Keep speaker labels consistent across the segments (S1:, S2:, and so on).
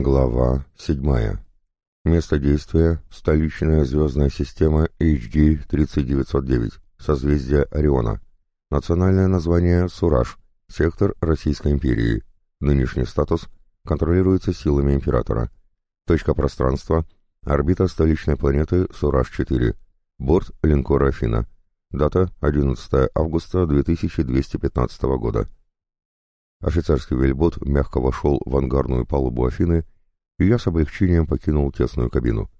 S1: Глава 7. Место действия – столичная звездная система HD-3909, созвездие Ориона. Национальное название – Сураж, сектор Российской империи. Нынешний статус контролируется силами императора. Точка пространства – орбита столичной планеты Сураж-4. Борт линкора Афина. Дата – 11 августа 2215 года. Офицерский вельбот мягко вошел в ангарную палубу Афины, и я с облегчением покинул тесную кабину.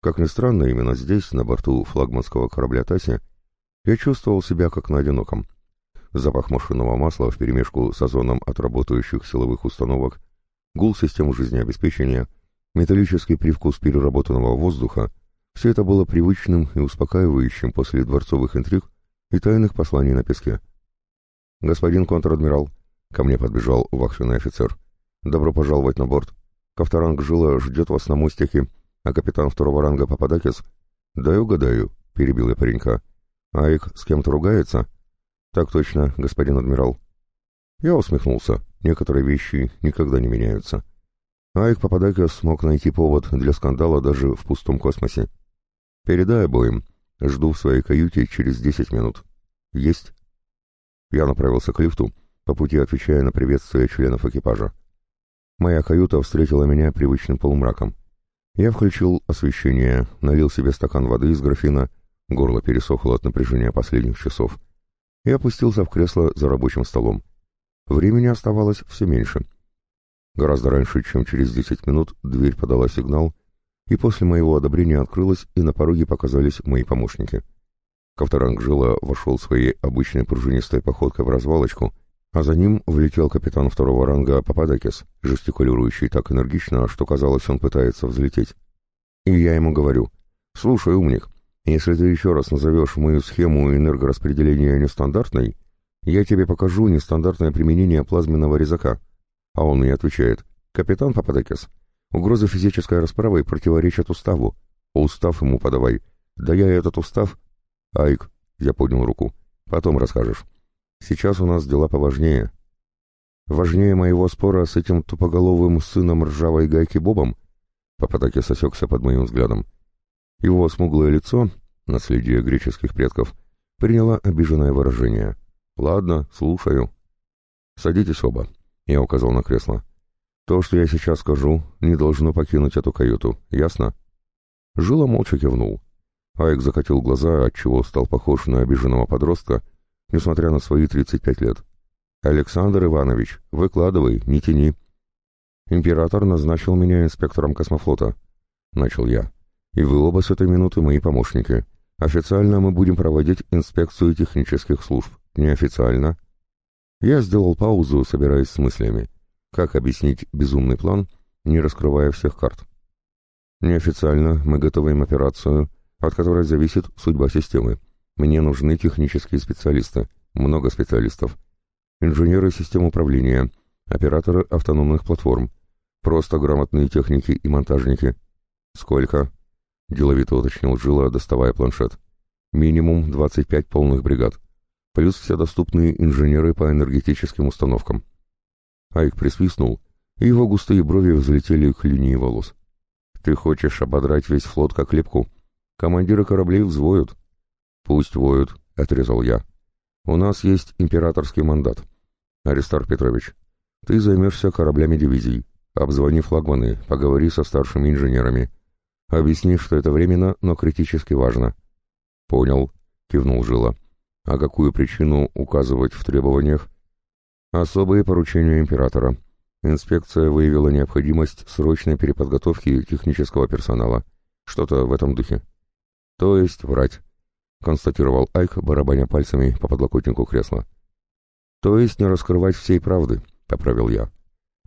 S1: Как ни странно, именно здесь, на борту флагманского корабля «Таси», я чувствовал себя как на одиноком. Запах машинного масла вперемешку с озоном от работающих силовых установок, гул систем жизнеобеспечения, металлический привкус переработанного воздуха — все это было привычным и успокаивающим после дворцовых интриг и тайных посланий на песке. «Господин контр-адмирал», Ко мне подбежал вахтенный офицер. «Добро пожаловать на борт. Ковторанг Жила ждет вас на мостике, а капитан второго ранга Пападакис...» «Дай угадаю», — перебил я паренька. «Айк с кем-то ругается?» «Так точно, господин адмирал». Я усмехнулся. Некоторые вещи никогда не меняются. Айк Пападакис смог найти повод для скандала даже в пустом космосе. «Передай обоим. Жду в своей каюте через десять минут». «Есть». Я направился к лифту, — по пути отвечая на приветствие членов экипажа. Моя каюта встретила меня привычным полумраком. Я включил освещение, налил себе стакан воды из графина, горло пересохло от напряжения последних часов, и опустился в кресло за рабочим столом. Времени оставалось все меньше. Гораздо раньше, чем через десять минут, дверь подала сигнал, и после моего одобрения открылась, и на пороге показались мои помощники. Ковторанг Жила вошел своей обычной пружинистой походкой в развалочку — а за ним влетел капитан второго ранга Пападакис, жестикулирующий так энергично, что казалось, он пытается взлететь. И я ему говорю, «Слушай, умник, если ты еще раз назовешь мою схему энергораспределения нестандартной, я тебе покажу нестандартное применение плазменного резака». А он мне отвечает, «Капитан Пападакис, угрозы физической расправы противоречат уставу. Устав ему подавай. Да я этот устав...» «Айк», — я поднял руку, — «потом расскажешь». Сейчас у нас дела поважнее. Важнее моего спора с этим тупоголовым сыном ржавой гайки Бобом? Папатаки сосекся под моим взглядом. Его смуглое лицо, наследие греческих предков, приняло обиженное выражение. «Ладно, слушаю». «Садитесь оба», — я указал на кресло. «То, что я сейчас скажу, не должно покинуть эту каюту, ясно?» Жила молча кивнул. Айк закатил глаза, отчего стал похож на обиженного подростка, несмотря на свои 35 лет. «Александр Иванович, выкладывай, не тяни». «Император назначил меня инспектором космофлота», — начал я. «И вы оба с этой минуты мои помощники. Официально мы будем проводить инспекцию технических служб. Неофициально». Я сделал паузу, собираясь с мыслями. Как объяснить безумный план, не раскрывая всех карт? Неофициально мы готовим операцию, от которой зависит судьба системы. Мне нужны технические специалисты, много специалистов. Инженеры систем управления, операторы автономных платформ, просто грамотные техники и монтажники. Сколько? Деловито уточнил Жила, доставая планшет. Минимум 25 полных бригад. Плюс все доступные инженеры по энергетическим установкам. Айк присвистнул, и его густые брови взлетели к линии волос. «Ты хочешь ободрать весь флот как лепку? Командиры кораблей взвоют. «Пусть воют», — отрезал я. «У нас есть императорский мандат. Аристар Петрович, ты займешься кораблями дивизий. Обзвони флагманы, поговори со старшими инженерами. Объясни, что это временно, но критически важно». «Понял», — кивнул Жила. «А какую причину указывать в требованиях?» «Особые поручения императора. Инспекция выявила необходимость срочной переподготовки технического персонала. Что-то в этом духе». «То есть врать», — констатировал Айк, барабаня пальцами по подлокотнику кресла. «То есть не раскрывать всей правды», — поправил я.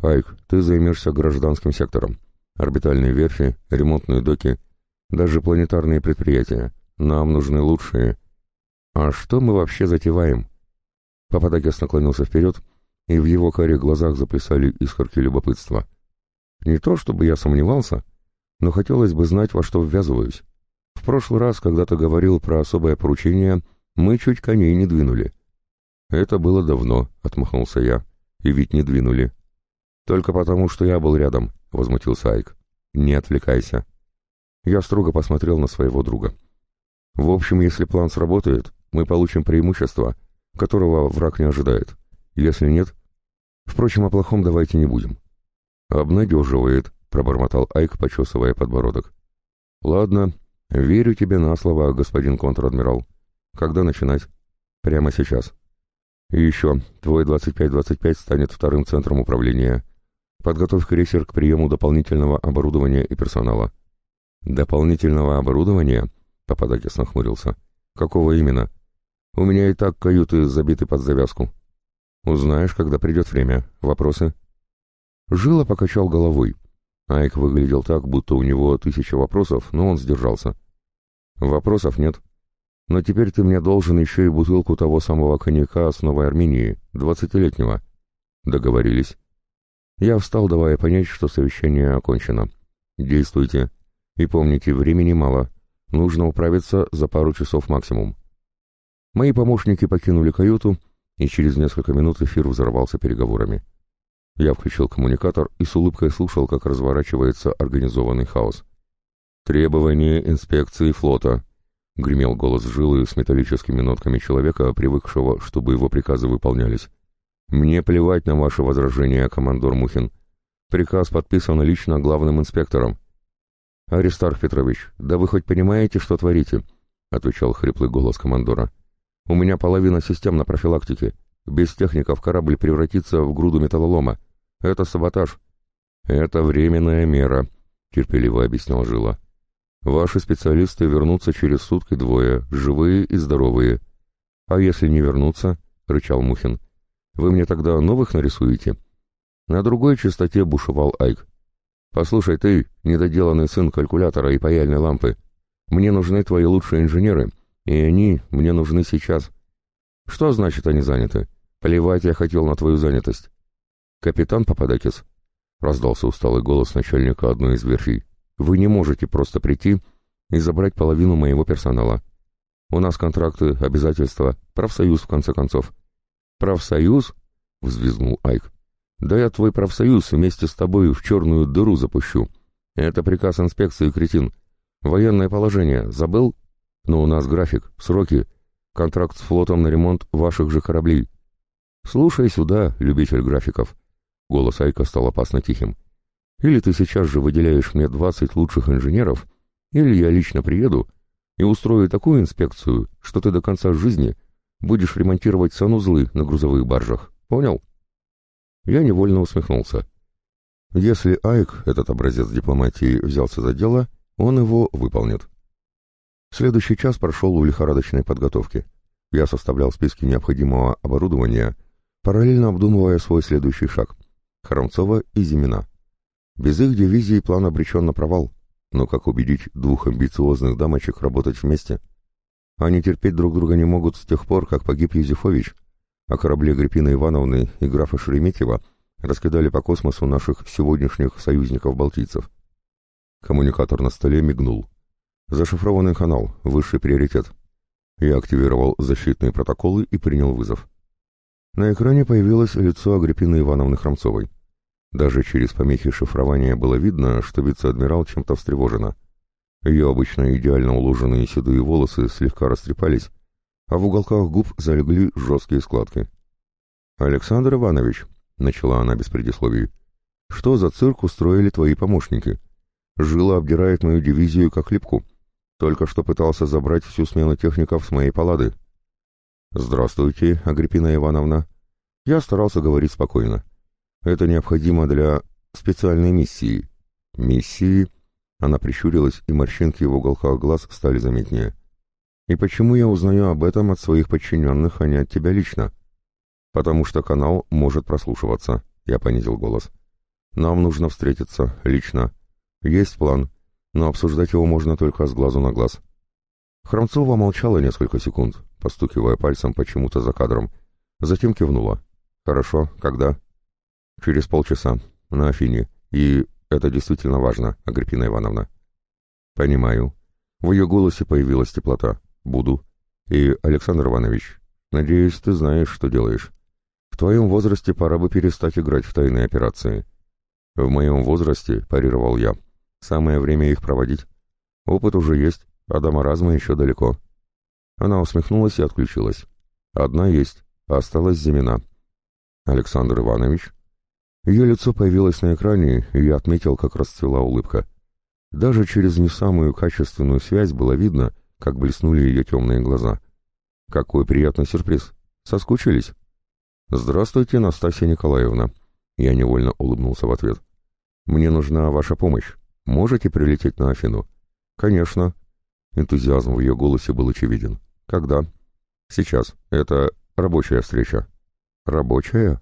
S1: «Айк, ты займешься гражданским сектором. Орбитальные верфи, ремонтные доки, даже планетарные предприятия. Нам нужны лучшие». «А что мы вообще затеваем?» Пападакис наклонился вперед, и в его карих глазах заплясали искорки любопытства. «Не то чтобы я сомневался, но хотелось бы знать, во что ввязываюсь. В прошлый раз, когда ты говорил про особое поручение, мы чуть коней не двинули. Это было давно, отмахнулся я. И ведь не двинули. Только потому, что я был рядом, — возмутился Айк. «Не отвлекайся». Я строго посмотрел на своего друга. «В общем, если план сработает, мы получим преимущество, которого враг не ожидает. Если нет... Впрочем, о плохом давайте не будем». «Обнадеживает», — пробормотал Айк, почесывая подбородок. «Ладно, верю тебе на слово, господин контр-адмирал. Когда начинать?» «Прямо сейчас». «И еще, твой 25-25 станет вторым центром управления. Подготовь крейсер к приему дополнительного оборудования и персонала». «Дополнительного оборудования?» — Пападакис нахмурился. «Какого именно?» «У меня и так каюты забиты под завязку». «Узнаешь, когда придет время. Вопросы?» Жила покачал головой. Айк выглядел так, будто у него тысяча вопросов, но он сдержался. «Вопросов нет. Но теперь ты мне должен еще и бутылку того самого коньяка с Новой Армении, двадцатилетнего». «Договорились». Я встал, давая понять, что совещание окончено. «Действуйте. И помните, времени мало. Нужно управиться за пару часов максимум». Мои помощники покинули каюту, и через несколько минут эфир взорвался переговорами. Я включил коммуникатор и с улыбкой слушал, как разворачивается организованный хаос. «Требования инспекции флота», — гремел голос жилы с металлическими нотками человека, привыкшего, чтобы его приказы выполнялись. «Мне плевать на ваши возражения, командор Мухин. Приказ подписан лично главным инспектором». «Аристарх Петрович, да вы хоть понимаете, что творите?» — отвечал хриплый голос командора. «У меня половина систем на профилактике. Без техников корабль превратится в груду металлолома. Это саботаж. Это временная мера, терпеливо объяснял Жила. Ваши специалисты вернутся через сутки двое, живые и здоровые. А если не вернутся, рычал Мухин, вы мне тогда новых нарисуете? На другой частоте бушевал Айк. Послушай ты, недоделанный сын калькулятора и паяльной лампы, мне нужны твои лучшие инженеры, и они мне нужны сейчас. Что значит они заняты? Плевать я хотел на твою занятость. «Капитан Пападакис», — раздался усталый голос начальника одной из верфей, — «вы не можете просто прийти и забрать половину моего персонала. У нас контракты, обязательства, профсоюз, в конце концов». «Профсоюз?» — взвизгнул Айк. «Да я твой профсоюз вместе с тобой в черную дыру запущу. Это приказ инспекции, кретин. Военное положение, забыл? Но у нас график, сроки, контракт с флотом на ремонт ваших же кораблей. Слушай сюда, любитель графиков». Голос Айка стал опасно тихим. «Или ты сейчас же выделяешь мне двадцать лучших инженеров, или я лично приеду и устрою такую инспекцию, что ты до конца жизни будешь ремонтировать санузлы на грузовых баржах. Понял?» Я невольно усмехнулся. Если Айк, этот образец дипломатии, взялся за дело, он его выполнит. Следующий час прошел в лихорадочной подготовке. Я составлял списки необходимого оборудования, параллельно обдумывая свой следующий шаг. Хромцова и Зимина. Без их дивизии план обречен на провал, но как убедить двух амбициозных дамочек работать вместе? Они терпеть друг друга не могут с тех пор, как погиб Юзефович, а корабли Агриппины Ивановны и графа Шереметьева раскидали по космосу наших сегодняшних союзников-балтийцев. Коммуникатор на столе мигнул. Зашифрованный канал, высший приоритет. Я активировал защитные протоколы и принял вызов. На экране появилось лицо Агриппины Ивановны Хромцовой. Даже через помехи шифрования было видно, что вице-адмирал чем-то встревожена. Ее обычно идеально уложенные седые волосы слегка растрепались, а в уголках губ залегли жесткие складки. «Александр Иванович», — начала она без предисловий, — «что за цирк устроили твои помощники? Жила обдирает мою дивизию как липку. Только что пытался забрать всю смену техников с моей палады. «Здравствуйте, Агриппина Ивановна». Я старался говорить спокойно. «Это необходимо для специальной миссии». «Миссии?» Она прищурилась, и морщинки в уголках глаз стали заметнее. «И почему я узнаю об этом от своих подчиненных, а не от тебя лично?» «Потому что канал может прослушиваться», — я понизил голос. «Нам нужно встретиться, лично. Есть план, но обсуждать его можно только с глазу на глаз». Хромцова молчала несколько секунд, постукивая пальцем почему-то за кадром. Затем кивнула. «Хорошо, когда?» «Через полчаса. На Афине. И это действительно важно, Агриппина Ивановна». «Понимаю». В ее голосе появилась теплота. «Буду. И, Александр Иванович, надеюсь, ты знаешь, что делаешь. В твоем возрасте пора бы перестать играть в тайные операции. «В моем возрасте», — парировал я, — «самое время их проводить. Опыт уже есть, а до маразма еще далеко». Она усмехнулась и отключилась. «Одна есть, а осталась Зимина». «Александр Иванович?» Ее лицо появилось на экране, и я отметил, как расцвела улыбка. Даже через не самую качественную связь было видно, как блеснули ее темные глаза. «Какой приятный сюрприз! Соскучились?» «Здравствуйте, Настасья Николаевна!» Я невольно улыбнулся в ответ. «Мне нужна ваша помощь. Можете прилететь на Афину?» «Конечно». Энтузиазм в ее голосе был очевиден. «Когда?» «Сейчас. Это рабочая встреча». «Рабочая?»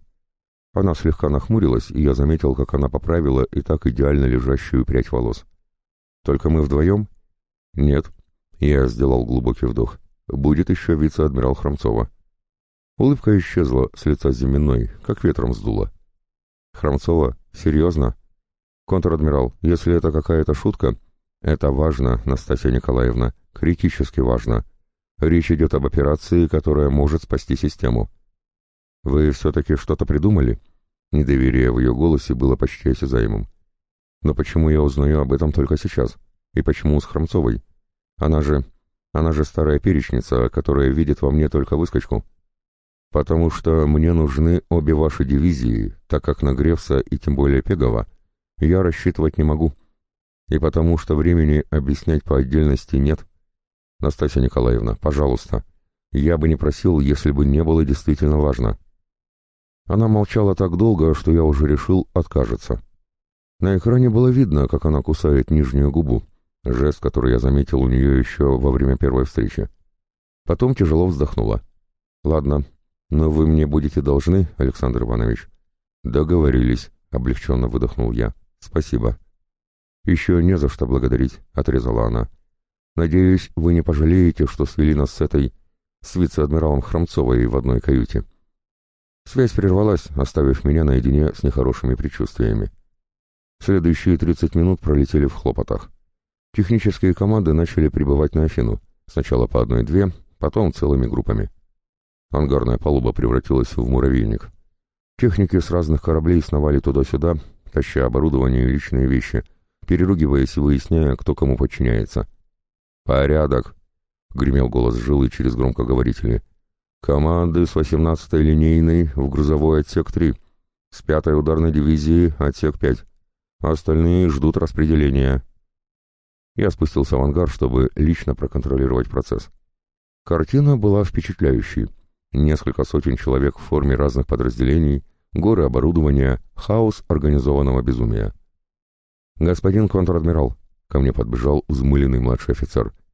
S1: Она слегка нахмурилась, и я заметил, как она поправила и так идеально лежащую прядь волос. «Только мы вдвоем?» «Нет». Я сделал глубокий вдох. «Будет еще вице-адмирал Хромцова». Улыбка исчезла с лица Зиминой, как ветром сдуло. «Хромцова? Серьезно?» «Контр-адмирал, если это какая-то шутка...» «Это важно, Настасья Николаевна, критически важно. Речь идет об операции, которая может спасти систему». «Вы все-таки что-то придумали?» Недоверие в ее голосе было почти осязаемым. «Но почему я узнаю об этом только сейчас? И почему с Хромцовой? Она же... Она же старая перечница, которая видит во мне только выскочку». «Потому что мне нужны обе ваши дивизии, так как на Гревса и тем более Пегова я рассчитывать не могу. И потому что времени объяснять по отдельности нет. Настасья Николаевна, пожалуйста, я бы не просил, если бы не было действительно важно». Она молчала так долго, что я уже решил откажется. На экране было видно, как она кусает нижнюю губу, жест, который я заметил у нее еще во время первой встречи. Потом тяжело вздохнула. «Ладно, но вы мне будете должны, Александр Иванович». «Договорились», — облегченно выдохнул я. «Спасибо». «Еще не за что благодарить», — отрезала она. «Надеюсь, вы не пожалеете, что свели нас с этой... с вице-адмиралом Хромцовой в одной каюте». Связь прервалась, оставив меня наедине с нехорошими предчувствиями. Следующие 30 минут пролетели в хлопотах. Технические команды начали прибывать на Афину, сначала по одной-две, потом целыми группами. Ангарная палуба превратилась в муравейник. Техники с разных кораблей сновали туда-сюда, таща оборудование и личные вещи, переругиваясь и выясняя, кто кому подчиняется. «Порядок!» — гремел голос жилы через громкоговорители. Команды с 18-й линейной в грузовой отсек 3, с 5-й ударной дивизии отсек 5. Остальные ждут распределения. Я спустился в ангар, чтобы лично проконтролировать процесс. Картина была впечатляющей. Несколько сотен человек в форме разных подразделений, горы оборудования, хаос организованного безумия. «Господин контр-адмирал», — ко мне подбежал взмыленный младший офицер, —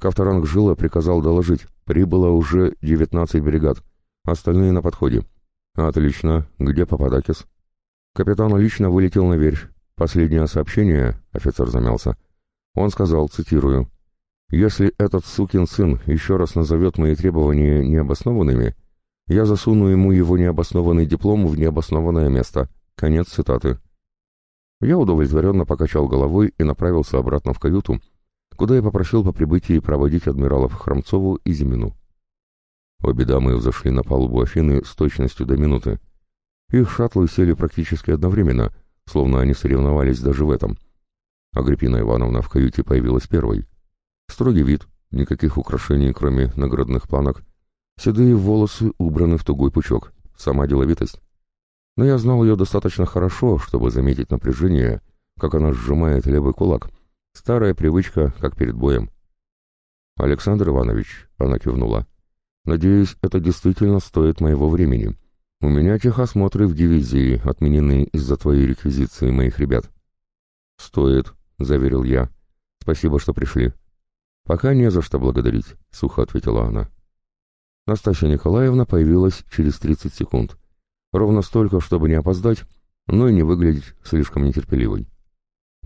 S1: Ковторанг Жила приказал доложить. Прибыло уже 19 бригад. Остальные на подходе. Отлично. Где Пападакис? Капитан лично вылетел на верфь. Последнее сообщение, офицер замялся. Он сказал, цитирую, «Если этот сукин сын еще раз назовет мои требования необоснованными, я засуну ему его необоснованный диплом в необоснованное место». Конец цитаты. Я удовлетворенно покачал головой и направился обратно в каюту, куда я попросил по прибытии проводить адмиралов Хромцову и Зимину. Обе дамы взошли на палубу Афины с точностью до минуты. Их шаттлы сели практически одновременно, словно они соревновались даже в этом. Агриппина Ивановна в каюте появилась первой. Строгий вид, никаких украшений, кроме наградных планок. Седые волосы убраны в тугой пучок, сама деловитость. Но я знал ее достаточно хорошо, чтобы заметить напряжение, как она сжимает левый кулак, Старая привычка, как перед боем. «Александр Иванович», — она кивнула, — «надеюсь, это действительно стоит моего времени. У меня техосмотры в дивизии, отменены из-за твоей реквизиции моих ребят». «Стоит», — заверил я. «Спасибо, что пришли». «Пока не за что благодарить», — сухо ответила она. Настасья Николаевна появилась через 30 секунд. Ровно столько, чтобы не опоздать, но и не выглядеть слишком нетерпеливой.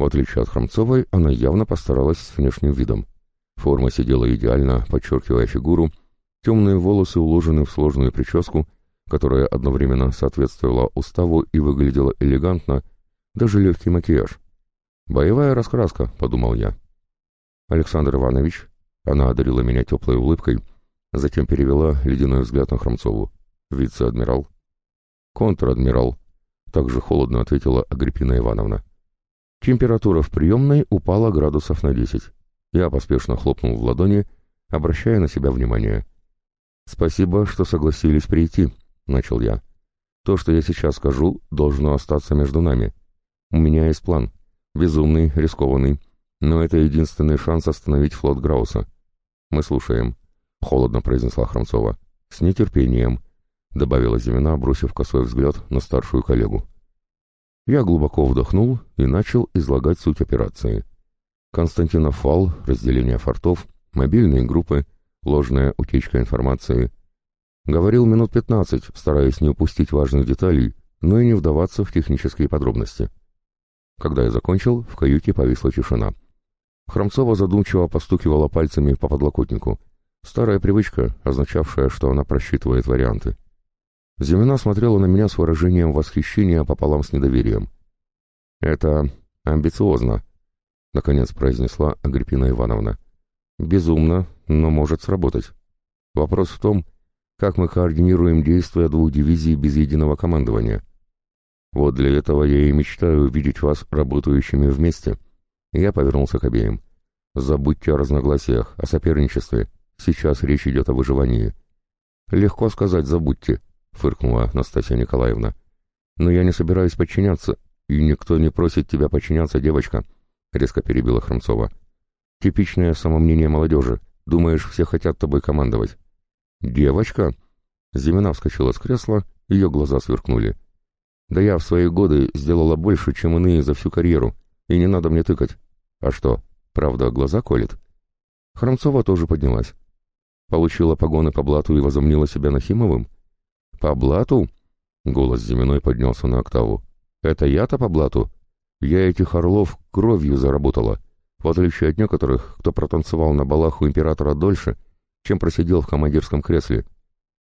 S1: В отличие от Хромцовой, она явно постаралась с внешним видом. Форма сидела идеально, подчеркивая фигуру, темные волосы уложены в сложную прическу, которая одновременно соответствовала уставу и выглядела элегантно, даже легкий макияж. «Боевая раскраска», — подумал я. «Александр Иванович», — она одарила меня теплой улыбкой, затем перевела ледяной взгляд на Хромцову. «Вице-адмирал». «Контр-адмирал», также холодно ответила Агриппина Ивановна. Температура в приемной упала градусов на десять. Я поспешно хлопнул в ладони, обращая на себя внимание. «Спасибо, что согласились прийти», — начал я. «То, что я сейчас скажу, должно остаться между нами. У меня есть план. Безумный, рискованный. Но это единственный шанс остановить флот Грауса. Мы слушаем», — холодно произнесла Хромцова. «С нетерпением», — добавила Зимина, бросив косой взгляд на старшую коллегу. Я глубоко вдохнул и начал излагать суть операции. Константинов вал, разделение фортов, мобильные группы, ложная утечка информации. Говорил минут пятнадцать, стараясь не упустить важных деталей, но и не вдаваться в технические подробности. Когда я закончил, в каюте повисла тишина. Хромцова задумчиво постукивала пальцами по подлокотнику. Старая привычка, означавшая, что она просчитывает варианты. Зимина смотрела на меня с выражением восхищения пополам с недоверием. «Это амбициозно», — наконец произнесла Агриппина Ивановна. «Безумно, но может сработать. Вопрос в том, как мы координируем действия двух дивизий без единого командования. Вот для этого я и мечтаю увидеть вас работающими вместе. Я повернулся к обеим. Забудьте о разногласиях, о соперничестве. Сейчас речь идет о выживании. Легко сказать «забудьте», — фыркнула Настасья Николаевна. Но я не собираюсь подчиняться, и никто не просит тебя подчиняться, девочка, — резко перебила Хромцова. Типичное самомнение молодежи. Думаешь, все хотят тобой командовать. Девочка? Зимина вскочила с кресла, ее глаза сверкнули. Да я в свои годы сделала больше, чем иные за всю карьеру, и не надо мне тыкать. А что, правда, глаза колет? Хромцова тоже поднялась. Получила погоны по блату и возомнила себя Нахимовым? По блату? Голос Зиминой поднялся на октаву. Это я-то по блату? Я этих орлов кровью заработала, в отличие от некоторых, кто протанцевал на балах у императора дольше, чем просидел в командирском кресле.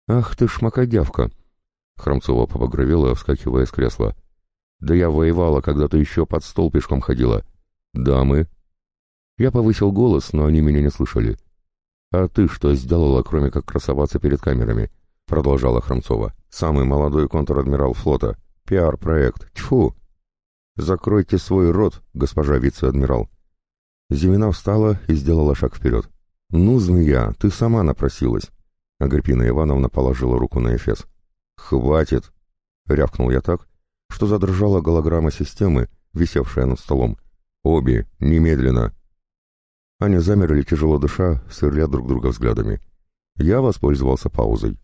S1: Ах ты шмакодявка! Хромцова побагровела, вскакивая с кресла. «Да я воевала, когда ты еще под стол пешком ходила». «Дамы». Я повысил голос, но они меня не слышали. «А ты что сделала, кроме как красоваться перед камерами?» Продолжала Хромцова. «Самый молодой контр-адмирал флота. Пиар-проект. Тьфу!» «Закройте свой рот, госпожа вице-адмирал». Зимина встала и сделала шаг вперед. «Ну, змея, ты сама напросилась». Агриппина Ивановна положила руку на эфес. «Хватит!» — рявкнул я так, что задрожала голограмма системы, висевшая над столом. «Обе! Немедленно!» Они замерли, тяжело дыша, сверля друг друга взглядами. Я воспользовался паузой.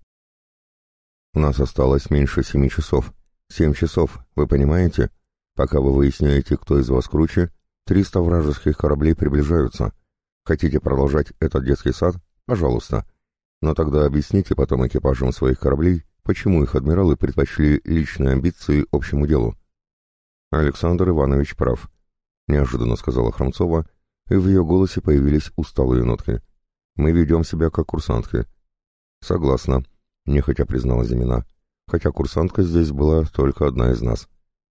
S1: «У нас осталось меньше семи часов. Семь часов, вы понимаете? Пока вы выясняете, кто из вас круче, триста вражеских кораблей приближаются. Хотите продолжать этот детский сад? Пожалуйста. Но тогда объясните потом экипажам своих кораблей, почему их адмиралы предпочли личные амбиции общему делу. Александр Иванович прав, неожиданно сказала Хромцова, и в ее голосе появились усталые нотки. Мы ведем себя как курсантки. Согласна, нехотя признала Зимина, хотя курсантка здесь была только одна из нас.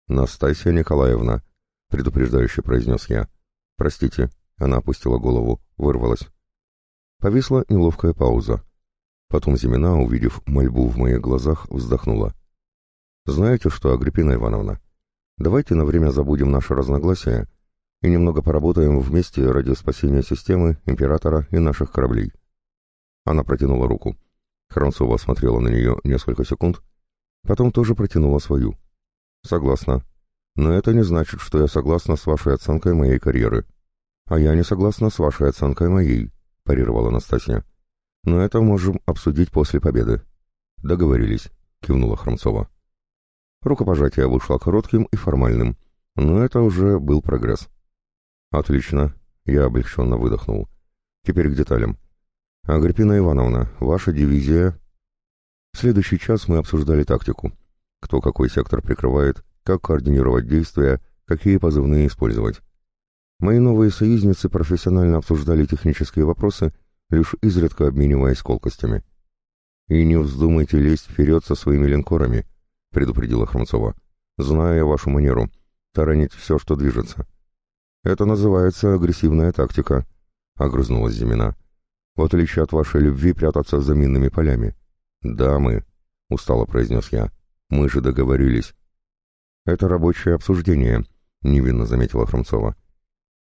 S1: Настасья Николаевна, предупреждающе произнес я. Простите, она опустила голову, вырвалась. Повисла неловкая пауза. Потом Зимина, увидев мольбу в моих глазах, вздохнула. «Знаете что, Агриппина Ивановна, давайте на время забудем наши разногласия и немного поработаем вместе ради спасения системы, императора и наших кораблей». Она протянула руку. Хранцова смотрела на нее несколько секунд, потом тоже протянула свою. «Согласна. Но это не значит, что я согласна с вашей оценкой моей карьеры. А я не согласна с вашей оценкой моей», — парировала Настасья. Но это можем обсудить после победы. Договорились, кивнула Хромцова. Рукопожатие вышло коротким и формальным, но это уже был прогресс. Отлично, я облегченно выдохнул. Теперь к деталям. Агриппина Ивановна, ваша дивизия... В следующий час мы обсуждали тактику. Кто какой сектор прикрывает, как координировать действия, какие позывные использовать. Мои новые союзницы профессионально обсуждали технические вопросы лишь изредка обмениваясь колкостями. «И не вздумайте лезть вперед со своими линкорами», — предупредила Хромцова. «Зная вашу манеру, таранить все, что движется». «Это называется агрессивная тактика», — огрызнулась Зимина. «В отличие от вашей любви прятаться за минными полями». «Да, мы», — устало произнес я. «Мы же договорились». Это рабочее обсуждение, невинно заметила Хромцова.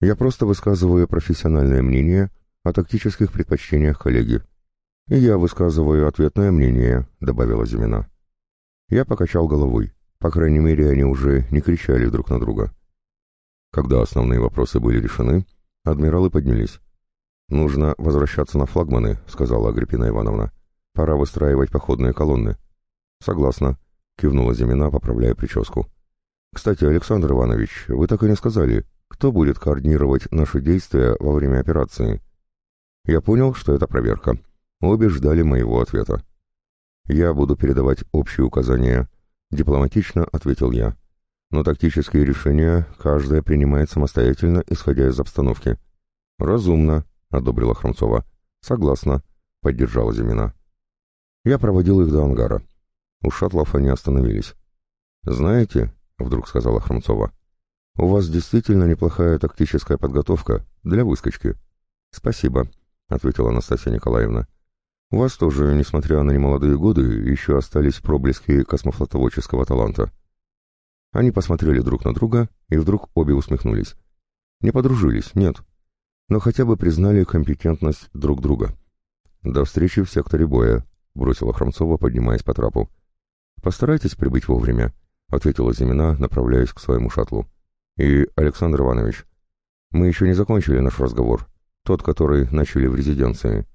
S1: Я просто высказываю профессиональное мнение о тактических предпочтениях коллеги. Я высказываю ответное мнение, добавила Зимина. Я покачал головой. По крайней мере, они уже не кричали друг на друга. Когда основные вопросы были решены, адмиралы поднялись. «Нужно возвращаться на флагманы», — сказала Агриппина Ивановна. «Пора выстраивать походные колонны». «Согласна», — кивнула Зимина, поправляя прическу. «Кстати, Александр Иванович, вы так и не сказали, кто будет координировать наши действия во время операции?» Я понял, что это проверка. Обе ждали моего ответа. «Я буду передавать общие указания», — дипломатично ответил я. «Но тактические решения каждая принимает самостоятельно, исходя из обстановки». «Разумно», — одобрила Хромцова. «Согласна», — поддержала Зимина. Я проводил их до ангара. У шаттлов они остановились. «Знаете», — вдруг сказала Хромцова, — «у вас действительно неплохая тактическая подготовка для выскочки». «Спасибо», — ответила Анастасия Николаевна. У вас тоже, несмотря на немолодые годы, еще остались проблески космофлотоводческого таланта. Они посмотрели друг на друга и вдруг обе усмехнулись. Не подружились, нет, но хотя бы признали компетентность друг друга. «До встречи в секторе боя», — бросила Хромцова, поднимаясь по трапу. «Постарайтесь прибыть вовремя», — ответила Зимина, направляясь к своему шаттлу. «И, Александр Иванович, мы еще не закончили наш разговор, тот, который начали в резиденции».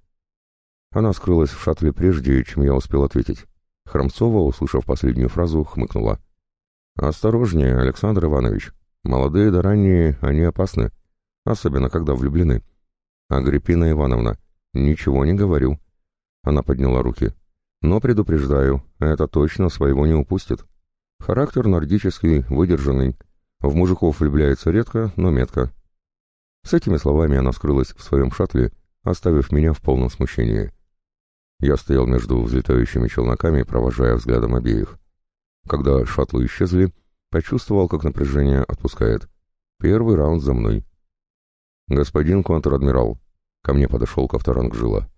S1: Она скрылась в шаттле прежде, чем я успел ответить. Хромцова, услышав последнюю фразу, хмыкнула. «Осторожнее, Александр Иванович. Молодые да ранние, они опасны, особенно когда влюблены». «Агриппина Ивановна, ничего не говорю». Она подняла руки. «Но предупреждаю, это точно своего не упустит. Характер нордический, выдержанный. В мужиков влюбляется редко, но метко». С этими словами она скрылась в своем шаттле, оставив меня в полном смущении. Я стоял между взлетающими челноками, провожая взглядом обеих. Когда шаттлы исчезли, почувствовал, как напряжение отпускает. Первый раунд за мной. «Господин контр-адмирал», — ко мне подошел Ковторанг Жила.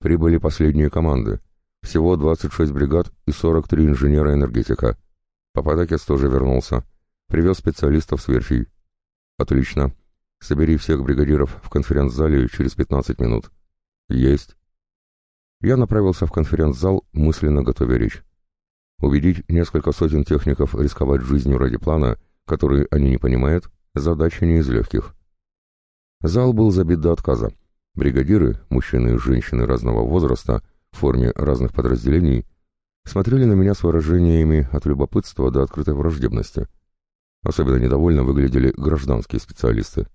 S1: «Прибыли последние команды. Всего 26 бригад и 43 инженера-энергетика. Пападакис тоже вернулся. Привез специалистов с верфей». «Отлично. Собери всех бригадиров в конференц-зале через 15 минут». «Есть» я направился в конференц-зал, мысленно готовя речь. Убедить несколько сотен техников рисковать жизнью ради плана, который они не понимают, задача не из легких. Зал был забит до отказа. Бригадиры, мужчины и женщины разного возраста, в форме разных подразделений, смотрели на меня с выражениями от любопытства до открытой враждебности. Особенно недовольно выглядели гражданские специалисты.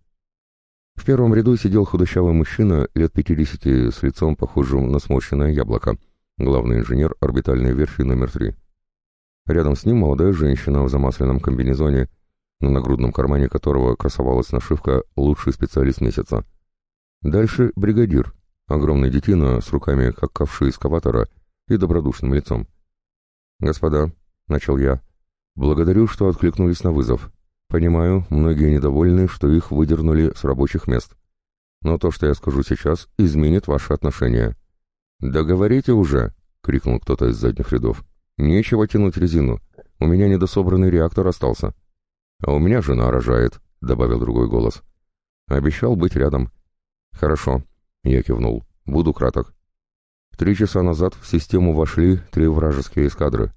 S1: В первом ряду сидел худощавый мужчина лет 50 с лицом похожим на сморщенное яблоко, главный инженер орбитальной верфи номер 3. Рядом с ним молодая женщина в замасленном комбинезоне, на нагрудном кармане которого красовалась нашивка «Лучший специалист месяца». Дальше бригадир, огромный детина с руками, как ковши эскаватора, и добродушным лицом. «Господа», — начал я, — «благодарю, что откликнулись на вызов. Понимаю, многие недовольны, что их выдернули с рабочих мест. Но то, что я скажу сейчас, изменит ваши отношения. «Договорите уже!» — крикнул кто-то из задних рядов. «Нечего тянуть резину. У меня недособранный реактор остался». «А у меня жена рожает», — добавил другой голос. «Обещал быть рядом». «Хорошо», — я кивнул. «Буду краток». Три часа назад в систему вошли три вражеские эскадры.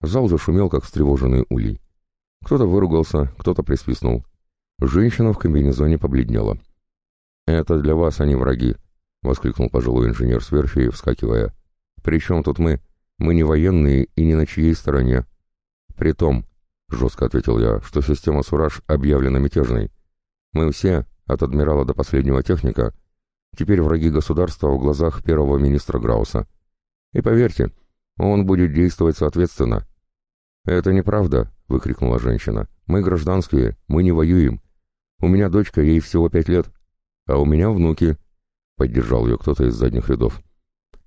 S1: Зал зашумел, как встревоженный улей. Кто-то выругался, кто-то присвистнул. Женщина в комбинезоне побледнела. «Это для вас они враги», — воскликнул пожилой инженер с верфи, вскакивая. «При чем тут мы? Мы не военные и ни на чьей стороне». «При том», — жестко ответил я, — «что система Сураж объявлена мятежной. Мы все, от адмирала до последнего техника, теперь враги государства в глазах первого министра Грауса. И поверьте, он будет действовать соответственно». «Это неправда», — выкрикнула женщина. «Мы гражданские, мы не воюем. У меня дочка, ей всего пять лет. А у меня внуки», — поддержал ее кто-то из задних рядов.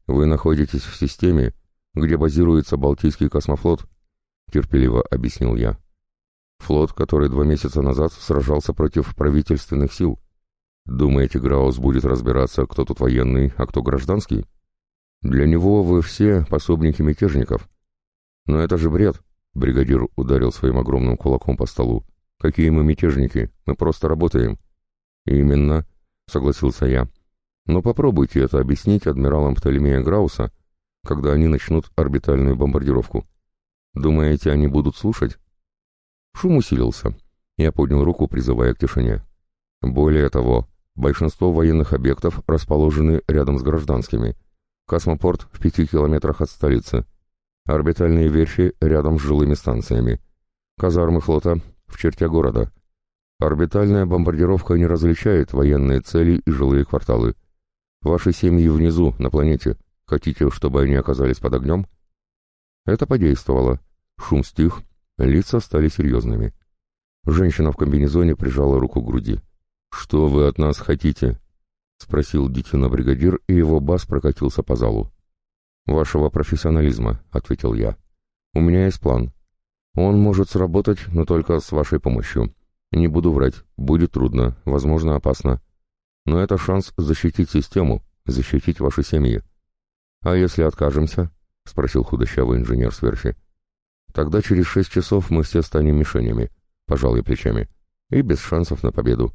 S1: «Вы находитесь в системе, где базируется Балтийский космофлот», — терпеливо объяснил я. «Флот, который два месяца назад сражался против правительственных сил. Думаете, Граус будет разбираться, кто тут военный, а кто гражданский? Для него вы все пособники мятежников. Но это же бред. Бригадир ударил своим огромным кулаком по столу. «Какие мы мятежники? Мы просто работаем». «Именно», — согласился я. «Но попробуйте это объяснить адмиралам Птолемея Грауса, когда они начнут орбитальную бомбардировку. Думаете, они будут слушать?» Шум усилился. Я поднял руку, призывая к тишине. Более того, большинство военных объектов расположены рядом с гражданскими. Космопорт в пяти километрах от столицы. Орбитальные верфи рядом с жилыми станциями. Казармы флота в черте города. Орбитальная бомбардировка не различает военные цели и жилые кварталы. Ваши семьи внизу, на планете. Хотите, чтобы они оказались под огнем? Это подействовало. Шум стих, лица стали серьезными. Женщина в комбинезоне прижала руку к груди. «Что вы от нас хотите?» — спросил Дитина бригадир, и его бас прокатился по залу. «Вашего профессионализма», — ответил я. «У меня есть план. Он может сработать, но только с вашей помощью. Не буду врать, будет трудно, возможно, опасно. Но это шанс защитить систему, защитить ваши семьи». «А если откажемся?» — спросил худощавый инженер с верфи. «Тогда через шесть часов мы все станем мишенями», — пожал я плечами. «И без шансов на победу.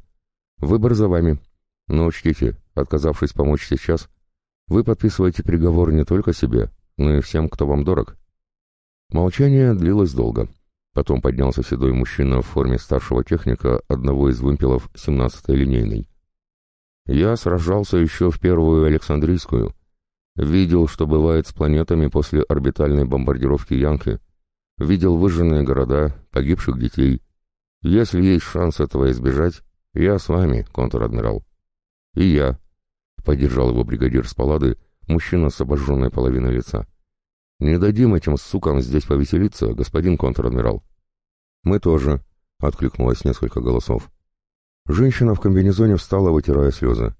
S1: Выбор за вами. Но учтите, отказавшись помочь сейчас, вы подписываете приговор не только себе, но и всем, кто вам дорог. Молчание длилось долго. Потом поднялся седой мужчина в форме старшего техника одного из вымпелов 17-й линейной. Я сражался еще в первую Александрийскую. Видел, что бывает с планетами после орбитальной бомбардировки Янки. Видел выжженные города, погибших детей. Если есть шанс этого избежать, я с вами, контр-адмирал. И я, Поддержал его бригадир с палады, мужчина с обожженной половиной лица. «Не дадим этим сукам здесь повеселиться, господин контр-адмирал». «Мы тоже», — откликнулось несколько голосов. Женщина в комбинезоне встала, вытирая слезы.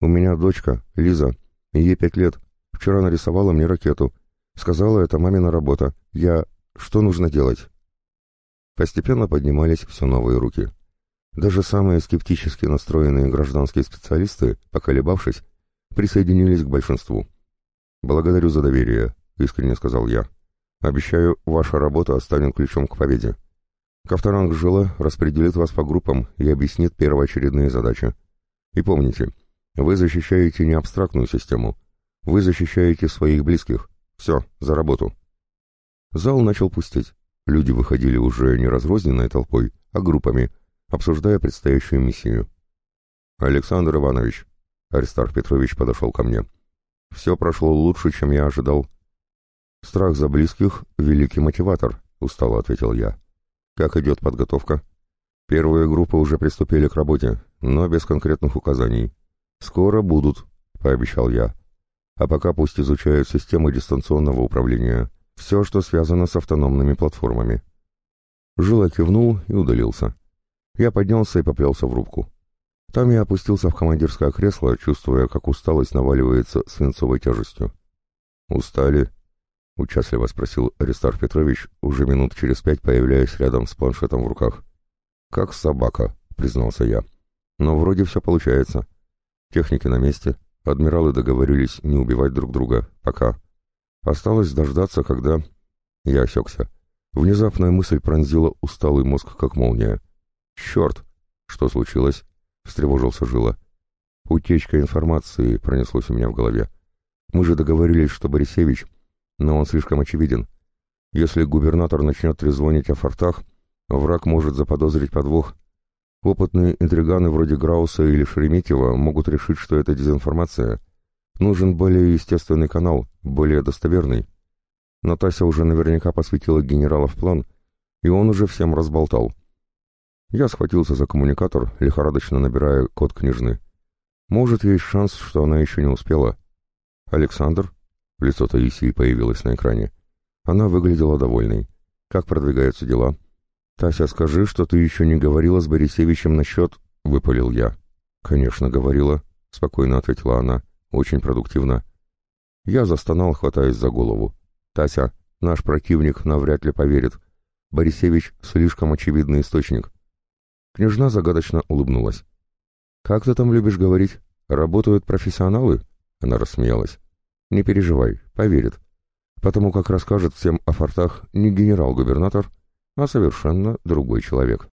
S1: «У меня дочка, Лиза, ей пять лет. Вчера нарисовала мне ракету. Сказала, это мамина работа. Я... Что нужно делать?» Постепенно поднимались все новые руки. Даже самые скептически настроенные гражданские специалисты, поколебавшись, присоединились к большинству. «Благодарю за доверие», — искренне сказал я. «Обещаю, ваша работа станет ключом к победе. Ковторанг Жила распределит вас по группам и объяснит первоочередные задачи. И помните, вы защищаете не абстрактную систему, вы защищаете своих близких. Все, за работу». Зал начал пустеть. Люди выходили уже не разрозненной толпой, а группами — обсуждая предстоящую миссию. «Александр Иванович», — Аристарх Петрович подошел ко мне, — «все прошло лучше, чем я ожидал». «Страх за близких — великий мотиватор», — устало ответил я. «Как идет подготовка?» «Первые группы уже приступили к работе, но без конкретных указаний. Скоро будут», — пообещал я. «А пока пусть изучают системы дистанционного управления, все, что связано с автономными платформами». Жила кивнул и удалился. Я поднялся и поплелся в рубку. Там я опустился в командирское кресло, чувствуя, как усталость наваливается свинцовой тяжестью. «Устали?» — участливо спросил Аристарх Петрович, уже минут через пять появляясь рядом с планшетом в руках. «Как собака», — признался я. «Но вроде все получается. Техники на месте, адмиралы договорились не убивать друг друга. Пока. Осталось дождаться, когда...» Я осекся. Внезапная мысль пронзила усталый мозг, как молния. «Черт! Что случилось?» — встревожился Жила. «Утечка информации пронеслось у меня в голове. Мы же договорились, что Борисевич, но он слишком очевиден. Если губернатор начнет трезвонить о фортах, враг может заподозрить подвох. Опытные интриганы вроде Грауса или Шереметьева могут решить, что это дезинформация. Нужен более естественный канал, более достоверный. Но Тася уже наверняка посвятила генерала в план, и он уже всем разболтал. Я схватился за коммуникатор, лихорадочно набирая код княжны. Может, есть шанс, что она еще не успела. Александр? Лицо Таисии появилось на экране. Она выглядела довольной. Как продвигаются дела? Тася, скажи, что ты еще не говорила с Борисевичем насчет... Выпалил я. Конечно, говорила. Спокойно ответила она. Очень продуктивно. Я застонал, хватаясь за голову. Тася, наш противник навряд ли поверит. Борисевич слишком очевидный источник. Княжна загадочно улыбнулась. «Как ты там любишь говорить? Работают профессионалы?» Она рассмеялась. «Не переживай, поверит. потому как расскажет всем о фортах не генерал-губернатор, а совершенно другой человек.